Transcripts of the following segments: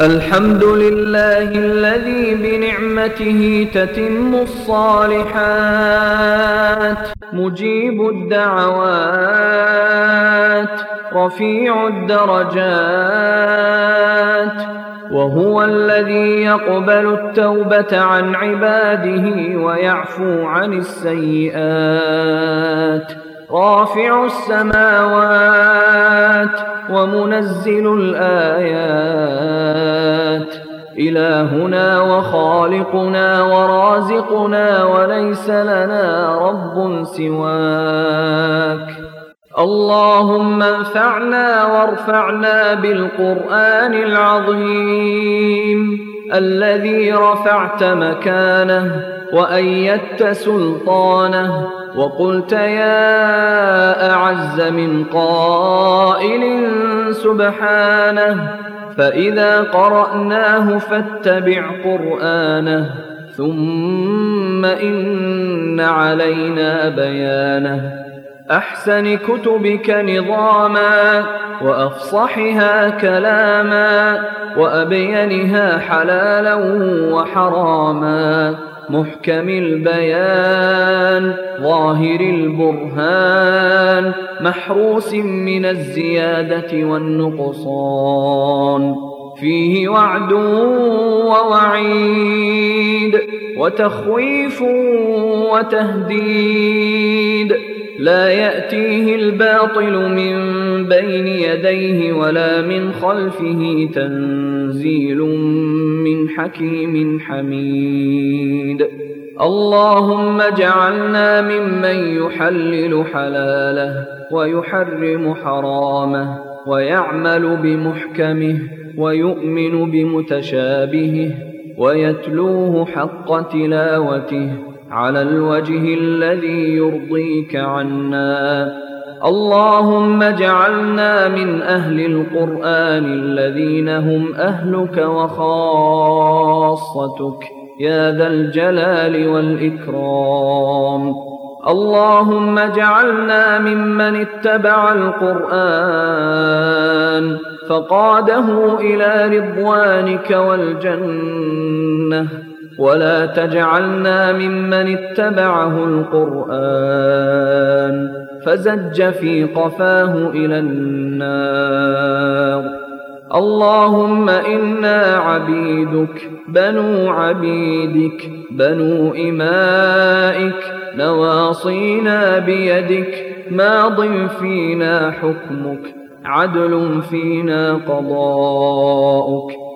الحمد لله الذي بنعمته تتم الصالحات مجيب الدعوات رفيع الدرجات وهو الذي يقبل التوبة عن عباده ويعفو عن السيئات. رافع السماوات ومنزل الآيات. إلهنا وخالقنا ورازقنا وليس لنا رب سواك. اللهم انفعنا وارفعنا بالقرآن العظيم. الذي رفعت مكانه وأيدت سلطانه وقلت يا أعز من قائل سبحانه فإذا قرأناه فاتبع قرآنه ثم إن علينا بيانه أحسن كتبك نظاما وأفصحها كلاما وأبينها حلالا وحراما. محكم البيان ظاهر البرهان محروس من الزيادة والنقصان. فيه وعد ووعيد وتخويف وتهديد. لا يأتيه الباطل من بين يديه ولا من خلفه تنزيل من حكيم حميد. اللهم اجعلنا ممن يحلل حلاله ويحرم حرامه ويعمل بمحكمه ويؤمن بمتشابهه ويتلوه حق تلاوته على الوجه الذي يرضيك عنا. اللهم اجعلنا من أهل القرآن الذين هم أهلك وخاصتك. يا ذا الجلال والإكرام. اللهم اجعلنا ممن اتبع القرآن فقاده إلى رضوانك والجنة. ولا تجعلنا ممن اتبعه القرآن فزج في قفاه إلى النار. اللهم إنا عبيدك بنو عبيدك بنو إمائك نواصينا بيدك ماض فينا حكمك عدل فينا قضاؤك.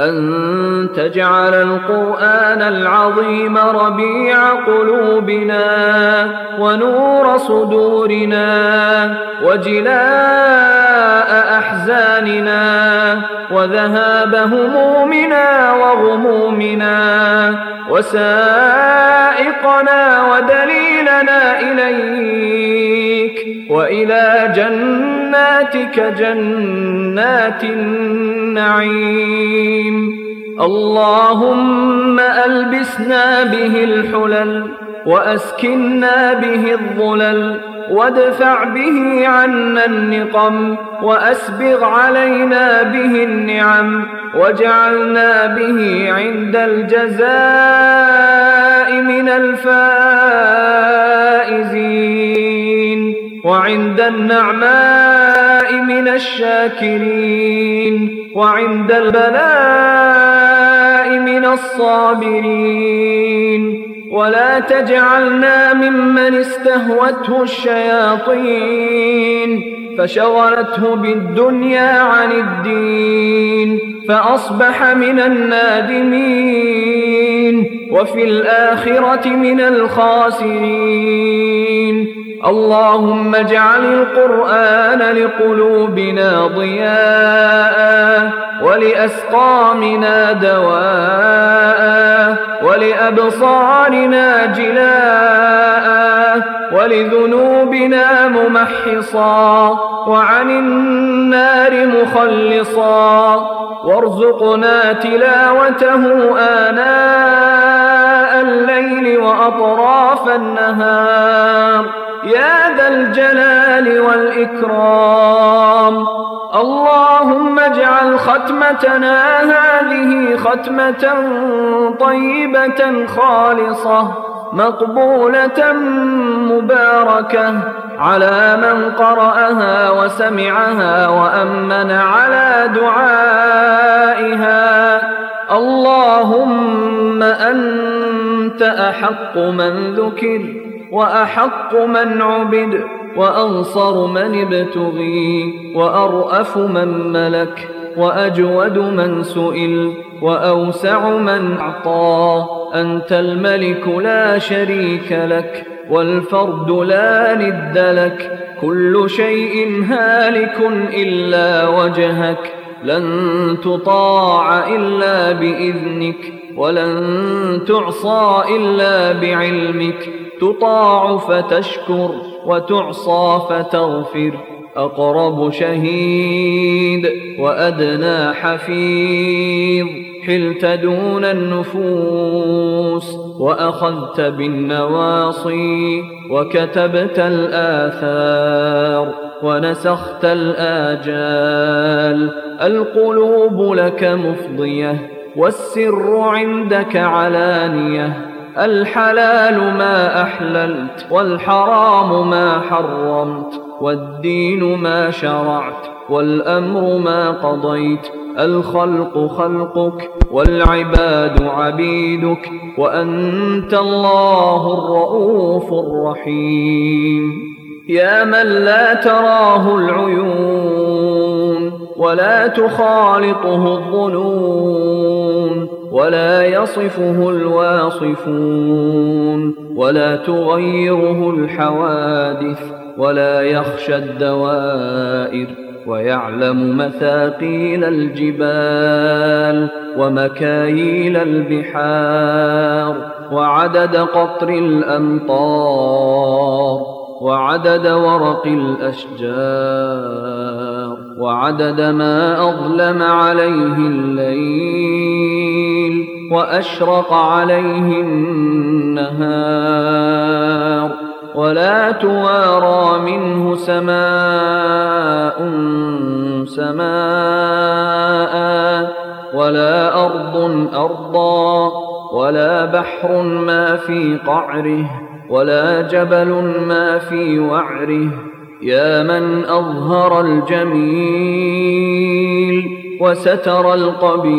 أن تجعل القرآن العظيم ربيع قلوبنا ونور صدورنا وجلاء أحزاننا وذهاب همومنا وغمومنا وسائقنا ودليلنا إليك وإلى جناتك جنات النعيم. اللهم ألبسنا به الحلل وأسكنا به الظلل وادفع به عنا النقم وأسبغ علينا به النعم وجعلنا به عند الجزاء من الفائزين. وعند النعماء من الشاكرين وعند البلاء من الصابرين. ولا تجعلنا ممن استهوته الشياطين. فشغلته بالدنيا عن الدين. فأصبح من النادمين. وفي الآخرة من الخاسرين. اللهم اجعل القرآن لقلوبنا ضياء ولأسقامنا دواء ولأبصارنا جلاء ولذنوبنا ممحصا وعن النار مخلصا. وارزقنا تلاوته آناء الليل وأطراف النهار. يا ذا الجلال والإكرام. اللهم اجعل ختمتنا هذه ختمة طيبة خالصة مقبولة مباركة على من قرأها وسمعها وأمن على دعائها. اللهم أنت أحق من ذكر وأحق من عبد وأنصر من ابتغي وأرأف من ملك وأجود من سئل وأوسع من أعطى أنت الملك لا شريك لك والفرد لا ند لك كل شيء هالك إلا وجهك لن تطاع إلا بإذنك ولن تعصى إلا بعلمك. تطاع فتشكر وتعصى فتغفر. أقرب شهيد وأدنى حفيظ. حلت دون النفوس وأخذت بالنواصي. وكتبت الآثار ونسخت الآجال. القلوب لك مفضية والسر عندك علانية الحلال ما أحللت والحرام ما حرمت والدين ما شرعت والأمر ما قضيت الخلق خلقك والعباد عبيدك وأنت الله الرؤوف الرحيم يا من لا تراه العيون ولا تخالطه الظنون ولا يصفه الواصفون ولا تغيره الحوادث ولا يخشى الدوائر ويعلم مثاقيل الجبال ومكاييل البحار وعدد قطر الأمطار وعدد ورق الأشجار وعدد ما أظلم عليه الليل وأشرق عليه النهار ولا توارى منه سماء سماء ولا أرض أرضا ولا بحر ما في قعره ولا جبل ما في وعره يا من أظهر الجميل وستر القبيح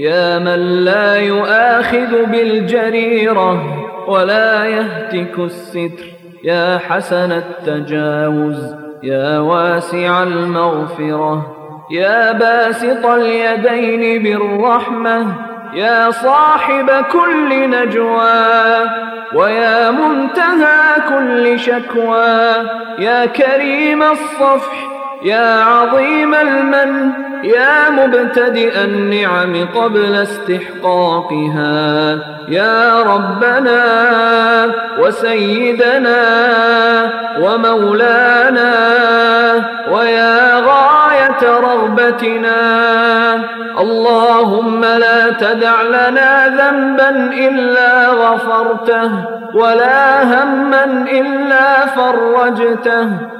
يا من لا يؤاخذ بالجريرة ولا يهتك الستر يا حسن التجاوز يا واسع المغفرة يا باسط اليدين بالرحمة يا صاحب كل نجوى ويا منتهى كل شكوى يا كريم الصفح يا عظيم المن يا مبتدئ النعم قبل استحقاقها. يا ربنا وسيدنا ومولانا ويا غاية رغبتنا. اللهم لا تدع لنا ذنبا إلا غفرته ولا هما إلا فرجته.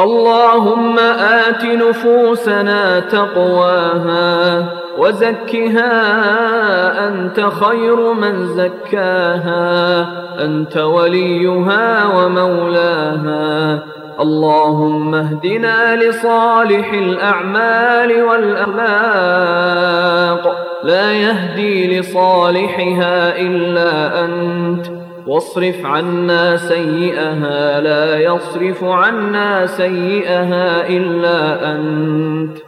اللهم آت نفوسنا تقواها وزكها أنت خير من زكاها أنت وليها ومولاها. اللهم اهدنا لصالح الأعمال والأخلاق لا يهدي لصالحها إلا أنت. واصرف عنا سيئها لا يصرف عنا سيئها إلا أنت.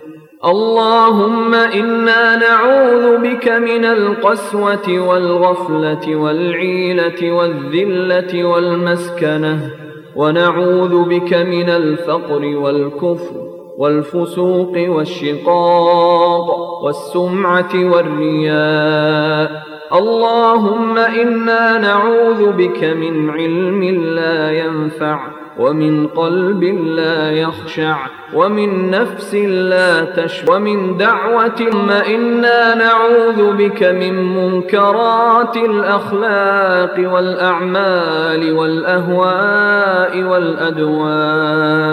اللهم إنا نعوذ بك من القسوة والغفلة والعيلة والذلة والمسكنة ونعوذ بك من الفقر والكفر والفسوق والشقاق والسمعة والرياء. اللهم إنا نعوذ بك من علم لا ينفع ومن قلب لا يخشع ومن نفس لا تشفع ومن دعوة ما إنا نعوذ بك من منكرات الأخلاق والأعمال والأهواء والأدواء.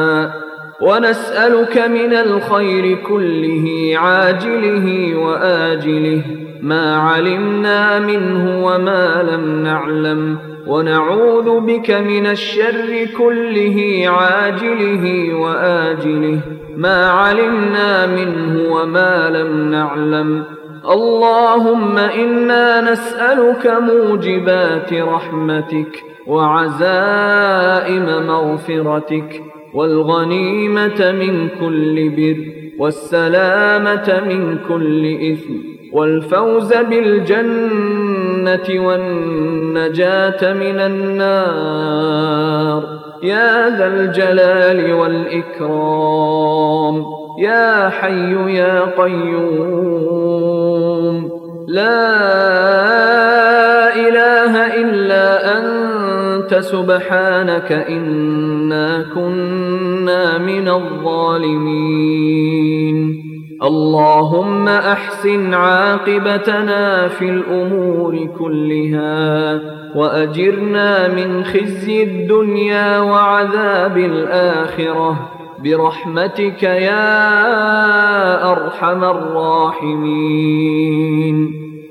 ونسألك من الخير كله عاجله وآجله. ما علمنا منه وما لم نعلم. ونعوذ بك من الشر كله عاجله وآجله. ما علمنا منه وما لم نعلم. اللهم إنا نسألك موجبات رحمتك وعزائم مغفرتك والغنيمة من كل بر والسلامة من كل إثم. والفوز بالجنة والنجاة من النار. يا ذا الجلال والإكرام. يا حي يا قيوم. لا إله إلا أنت. سبحانك إنا كنا من الظالمين. اللهم أحسن عاقبتنا في الأمور كلها وأجرنا من خزي الدنيا وعذاب الآخرة. برحمتك يا أرحم الراحمين.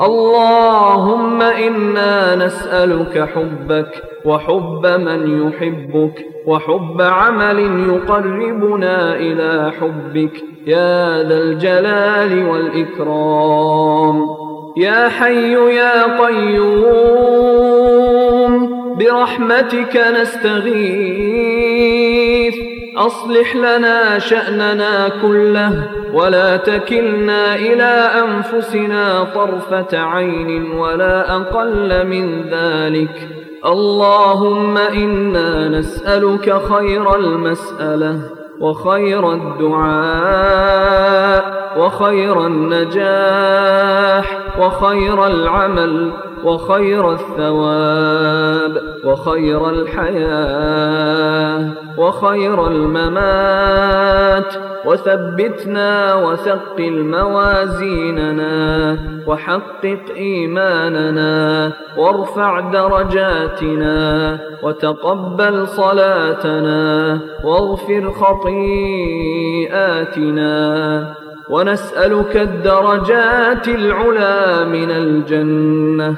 اللهم إنا نسألك حبك وحب من يحبك وحب عمل يقربنا إلى حبك. يا ذا الجلال والإكرام. يا حي يا قيوم. برحمتك نستغيث. أصلح لنا شأننا كله ولا تكلنا إلى أنفسنا طرفة عين ولا أقل من ذلك. اللهم إنا نسألك خير المسألة وخير الدعاء وخير النجاح وخير العمل. وخير الثواب وخير الحياة وخير الممات. وثبتنا وثقل موازيننا وحقق إيماننا وارفع درجاتنا وتقبل صلاتنا واغفر خطيئاتنا. ونسألك الدرجات العلا من الجنة.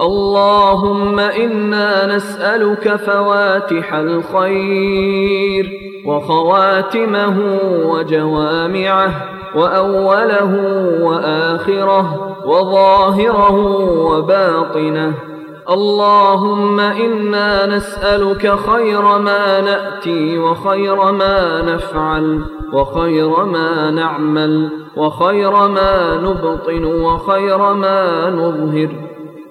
اللهم إنا نسألك فواتح الخير وخواتمه وجوامعه وأوله وآخره وظاهره وباطنه. اللهم إنا نسألك خير ما نأتي وخير ما نفعل وخير ما نعمل وخير ما نبطن وخير ما نظهر.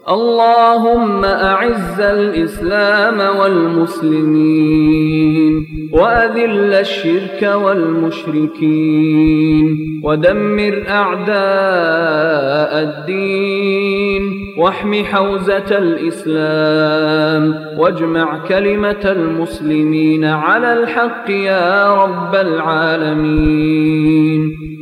اللهم أعز الإسلام والمسلمين وأذل الشرك والمشركين. ودمر أعداء الدين واحم حوزة الإسلام واجمع كلمة المسلمين على الحق يا رب العالمين.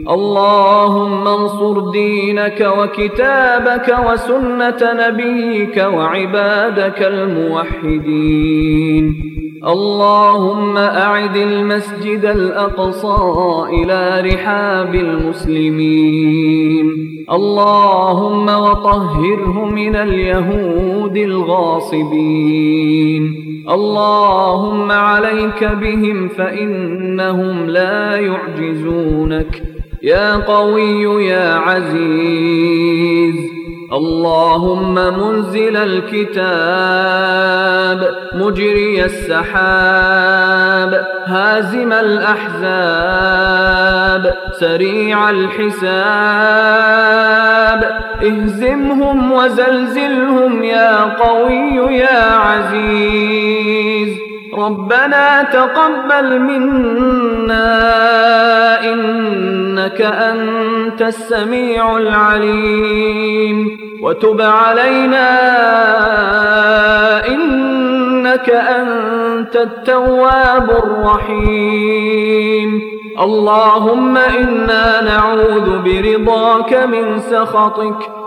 اللهم انصر دينك وكتابك وسنة نبيك وعبادك الموحدين. اللهم أعد المسجد الأقصى إلى رحاب المسلمين. اللهم وطهره من اليهود الغاصبين. اللهم عليك بهم فإنهم لا يعجزونك. يا قوي يا عزيز. اللهم منزل الكتاب مجري السحاب هازم الأحزاب سريع الحساب. اهزمهم وزلزلهم يا قوي يا عزيز. ربنا تقبل منا إنك أنت السميع العليم وتب علينا إنك أنت التواب الرحيم اللهم إنا نعوذ برضاك من سخطك